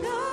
Know